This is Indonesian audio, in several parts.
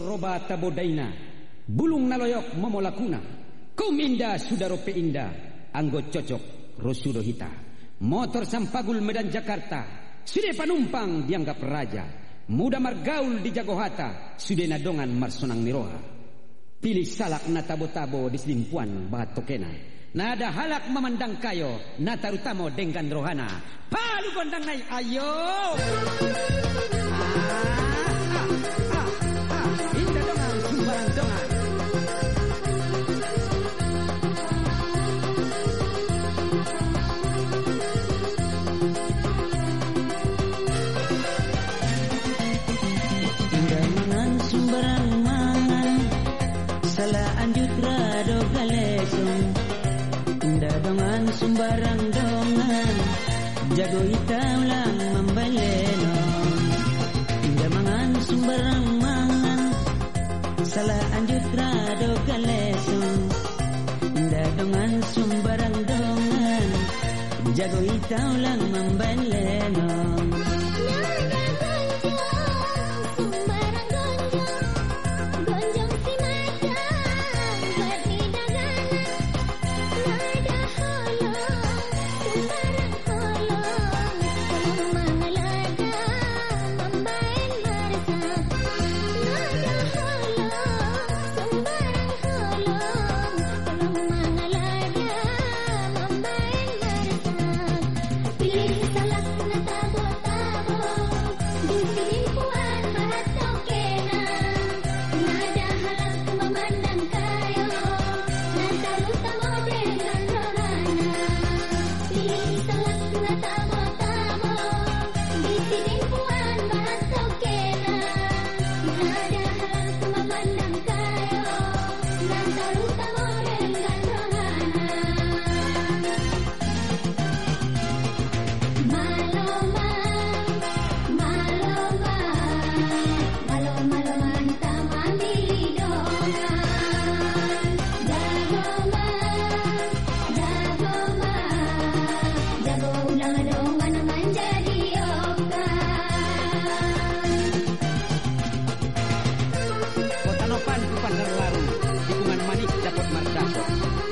roba tabodaina bulung naloyok momolakuna. Kuminda sudarope inda. Anggo cocok rosudo hita. Motor sampagul Medan Jakarta. Sudah panumpang dianggap raja. Muda margaul di Jagohata. Sudah nadongan marsonang niroha. Pilih salak na tabo-tabo di selimpuan batokena. Nada halak memandang kayo Natarutamo dengan rohana. Palu gondang naik ayo! Ah, mangan Salah anjut rado galesong Indah dongan sumbarang dongan. Jago hitam lang membalenong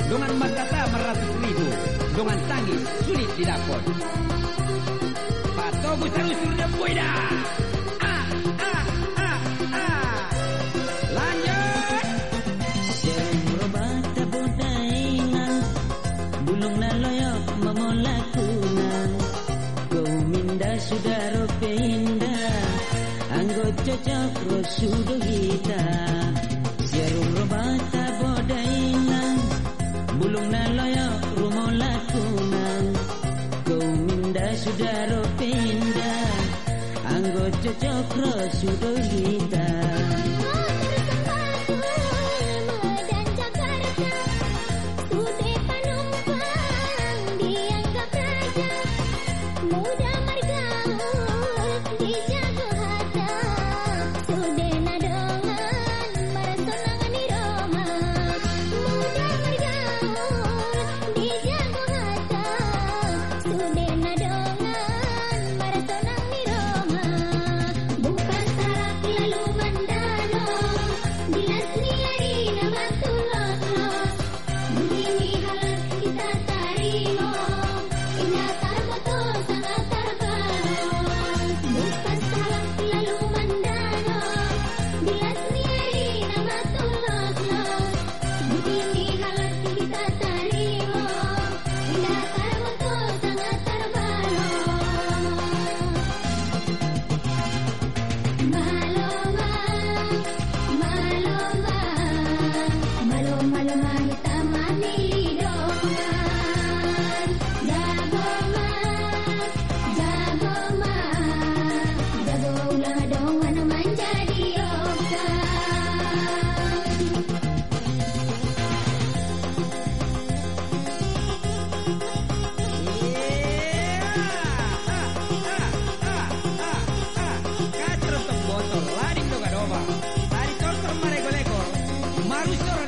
Dongan mardata meratus ribu. Dongan tangis sulit didapat Patogu terusur depuy dah Ah, ah, ah, ah. Lanjut. Sudah rope indah Anggo cocok rosudo hita minda sudah